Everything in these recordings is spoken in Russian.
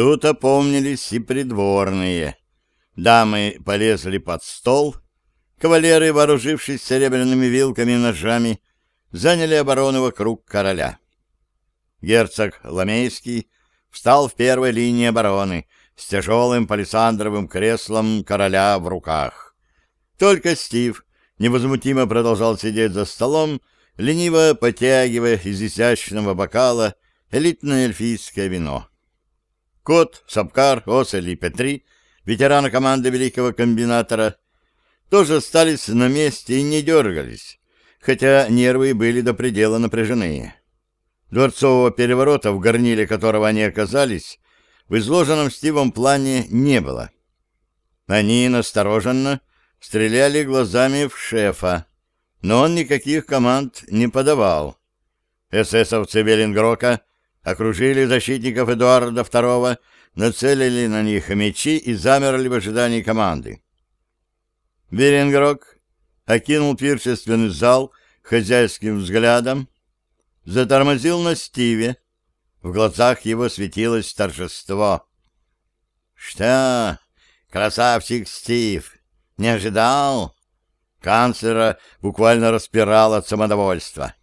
Тут опомнились и придворные. Дамы полезли под стол, кавалеры, вооружившись серебряными вилками и ножами, заняли оборону вокруг короля. Герцог Ламейский встал в первой линии обороны с тяжелым палисандровым креслом короля в руках. Только Стив невозмутимо продолжал сидеть за столом, лениво потягивая из изящного бокала элитное эльфийское вино. Кот, Сапкар, Осель и Петри, ветераны команды великого комбинатора, тоже остались на месте и не дергались, хотя нервы были до предела напряжены. Дворцового переворота, в горниле которого они оказались, в изложенном Стивом плане не было. Они настороженно стреляли глазами в шефа, но он никаких команд не подавал. Эсэсовцы Велингрока окружили защитников Эдуарда II, нацелили на них мечи и замерли в ожидании команды. Велингрок окинул пиршественный зал хозяйским взглядом, затормозил на Стиве. В глазах его светилось торжество. «Что, красавчик Стив, не ожидал?» Канцлера буквально распирал от самодовольства.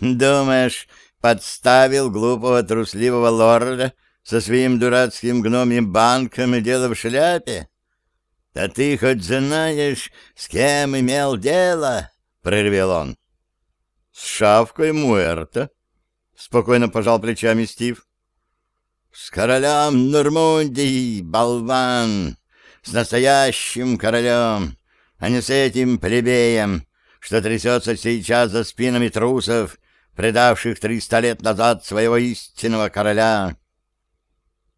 «Думаешь, подставил глупого трусливого лорда со своим дурацким гномьим банком и дело в шляпе? Да ты хоть знаешь, с кем имел дело?» — проревел он. «С шавкой Муэрта», — спокойно пожал плечами Стив. «С королем Нормундии, болван! С настоящим королем!» а не с этим плебеем, что трясется сейчас за спинами трусов, предавших триста лет назад своего истинного короля.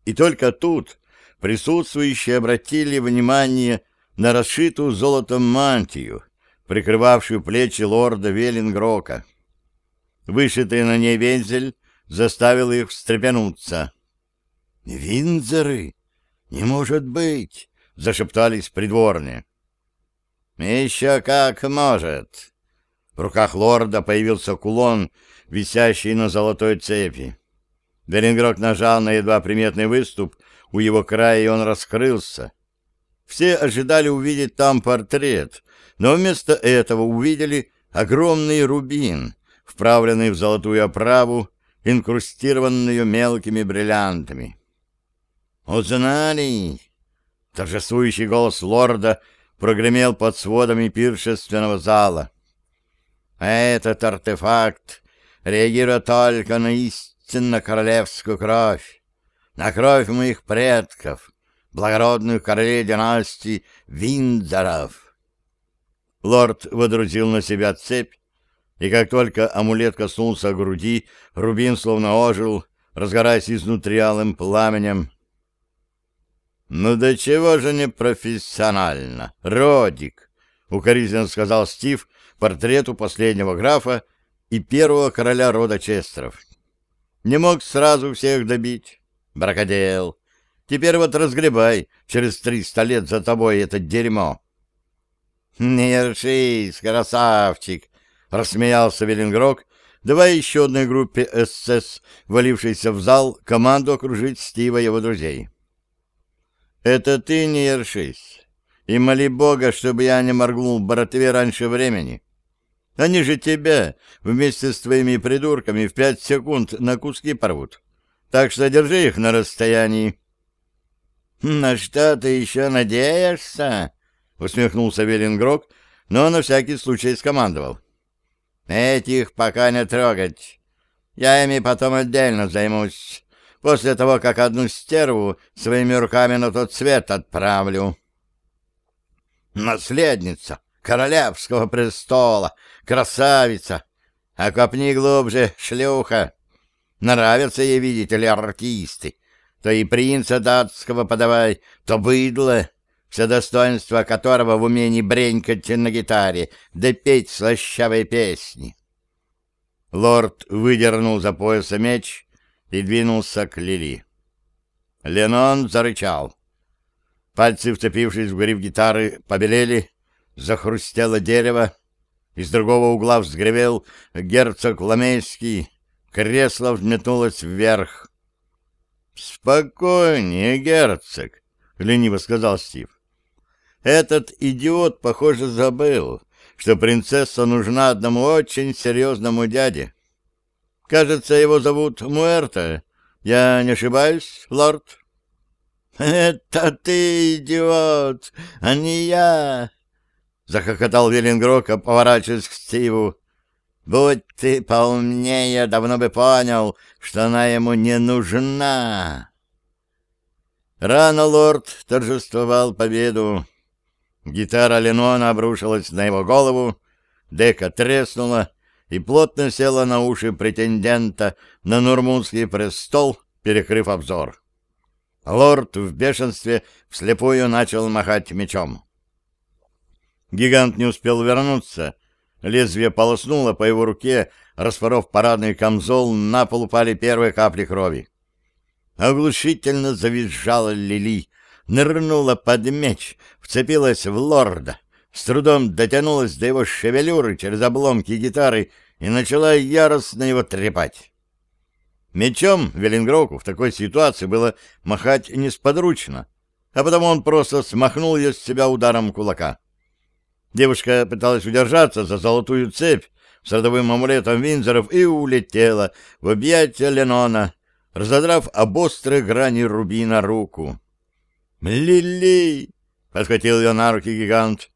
И только тут присутствующие обратили внимание на расшитую золотом мантию, прикрывавшую плечи лорда Велингрока. Вышитый на ней вензель заставил их встрепенуться. «Винзоры? Не может быть!» — зашептались придворные. «Еще как может!» В руках лорда появился кулон, висящий на золотой цепи. Берингрок нажал на едва приметный выступ у его края, и он раскрылся. Все ожидали увидеть там портрет, но вместо этого увидели огромный рубин, вправленный в золотую оправу, инкрустированную мелкими бриллиантами. «Узнали!» Торжествующий голос лорда прогремел под сводами пиршественного зала. Этот артефакт реагирует только на истинно королевскую кровь, на кровь моих предков, благородных королей династии Виндзоров. Лорд водрузил на себя цепь, и как только амулет коснулся груди, рубин словно ожил, разгораясь изнутри алым пламенем, «Ну да чего же не профессионально, Родик!» — укоризненно сказал Стив портрету последнего графа и первого короля рода Честеров. «Не мог сразу всех добить. Бракодел. Теперь вот разгребай через триста лет за тобой это дерьмо». «Не ершись, красавчик!» — рассмеялся Велингрок, давая еще одной группе СС, валившейся в зал, команду окружить Стива и его друзей. Это ты не ершись. И моли Бога, чтобы я не моргнул братве раньше времени. Они же тебя вместе с твоими придурками в пять секунд на куски порвут. Так что держи их на расстоянии. — На что ты еще надеешься? — усмехнулся Велингрок, но на всякий случай скомандовал. — Этих пока не трогать. Я ими потом отдельно займусь после того, как одну стерву своими руками на тот свет отправлю. Наследница королевского престола, красавица, а копни глубже, шлюха. Нравятся ей, видите ли, артисты. То и принца датского подавай, то быдло, все достоинство которого в умении бренькать на гитаре, да петь слащавые песни. Лорд выдернул за пояса меч и двинулся к Лили. Ленон зарычал. Пальцы, вцепившись в гриф гитары, побелели, захрустело дерево, из другого угла взгревел герцог Ламейский, кресло взметнулось вверх. «Спокойнее, герцог», — лениво сказал Стив. «Этот идиот, похоже, забыл, что принцесса нужна одному очень серьезному дяде. Кажется, его зовут Муэрта. Я не ошибаюсь, лорд?» «Это ты, идиот, а не я!» — захохотал Веллингрока, поворачиваясь к Стиву. «Будь ты поумнее, давно бы понял, что она ему не нужна!» Рано лорд торжествовал победу. Гитара Ленона обрушилась на его голову, дека треснула и плотно села на уши претендента на Нурмунский престол, перекрыв обзор. Лорд в бешенстве вслепую начал махать мечом. Гигант не успел вернуться. Лезвие полоснуло по его руке, распоров парадный камзол, на пол упали первые капли крови. Оглушительно завизжала Лили, нырнула под меч, вцепилась в лорда, с трудом дотянулась до его шевелюры через обломки гитары и начала яростно его трепать. Мечом Велингроку в такой ситуации было махать несподручно, а потому он просто смахнул ее с себя ударом кулака. Девушка пыталась удержаться за золотую цепь с родовым амулетом Винзоров и улетела в объятия Ленона, разодрав об острой грани рубина руку. «Лили!» — подхватил ее на руки гигант.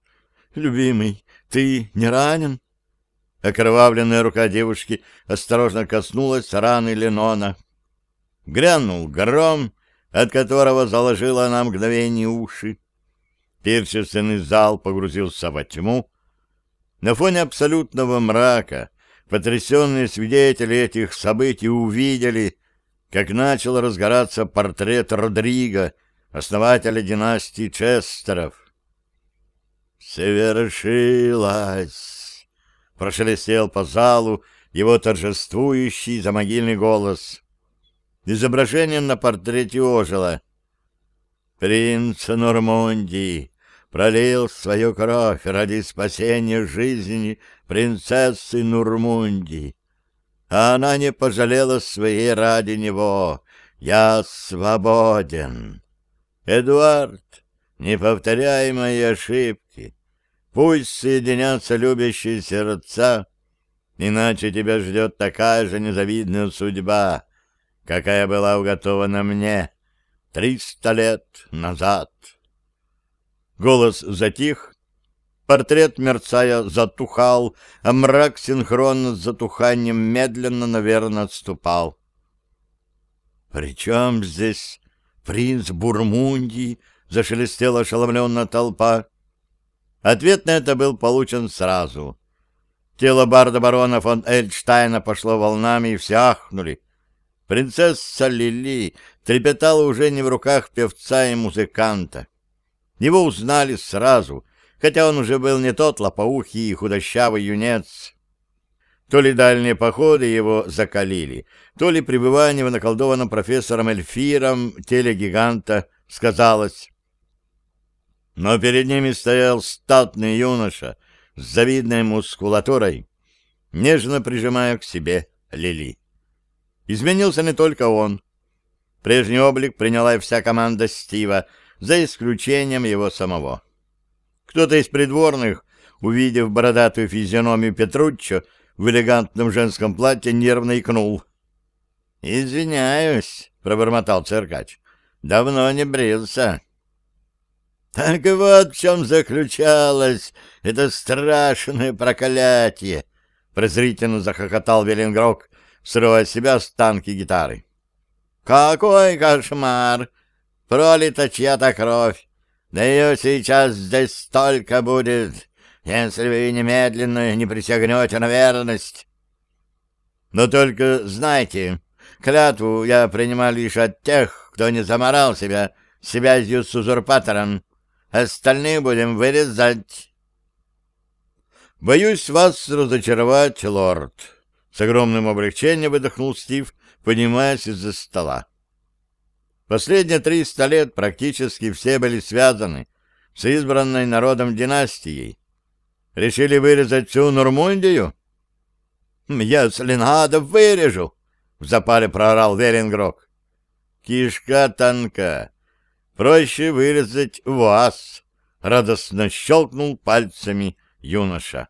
«Любимый, ты не ранен?» Окровавленная рука девушки осторожно коснулась раны Ленона. Грянул гром, от которого заложила на мгновение уши. Пирчественный зал погрузился во тьму. На фоне абсолютного мрака потрясенные свидетели этих событий увидели, как начал разгораться портрет Родриго, основателя династии Честеров. «Совершилось!» прошелестел по залу его торжествующий замогильный голос. Изображение на портрете ожило. Принц Нормундии пролил свою кровь ради спасения жизни принцессы Нурмундии, а она не пожалела своей ради него. Я свободен. Эдуард, не повторяй мои ошибки. Пусть соединятся любящие сердца, иначе тебя ждет такая же незавидная судьба, какая была уготована мне триста лет назад. Голос затих, портрет, мерцая, затухал, а мрак синхронно с затуханием медленно, наверное, отступал. «При чем здесь принц Бурмундии?» — зашелестела ошеломленная толпа. Ответ на это был получен сразу. Тело барда-барона фон Эльштайна пошло волнами, и все ахнули. Принцесса Лили трепетала уже не в руках певца и музыканта. Его узнали сразу, хотя он уже был не тот лопоухий и худощавый юнец. То ли дальние походы его закалили, то ли пребывание в наколдованном профессором Эльфиром теле гиганта сказалось. Но перед ними стоял статный юноша с завидной мускулатурой, нежно прижимая к себе Лили. Изменился не только он. Прежний облик приняла и вся команда Стива, за исключением его самого. Кто-то из придворных, увидев бородатую физиономию Петруччо в элегантном женском платье, нервно икнул. «Извиняюсь», — пробормотал циркач, — «давно не брился». Так вот в чем заключалось это страшное проклятие! Презрительно захохотал Веленгрок, срывая с себя станки гитары. Какой кошмар! Пролита чья-то кровь! Да ее сейчас здесь столько будет, если вы немедленно не присягнете на верность. Но только знайте, клятву я принимал лишь от тех, кто не заморал себя связью с узурпатором, Остальные будем вырезать. Боюсь вас разочаровать, лорд. С огромным облегчением выдохнул Стив, поднимаясь из-за стола. Последние триста лет практически все были связаны с избранной народом династией. Решили вырезать всю Нурмундию? «Если надо, вырежу!» — в запале проорал Верингрок. кишка танка. Проще вырезать вас, — радостно щелкнул пальцами юноша.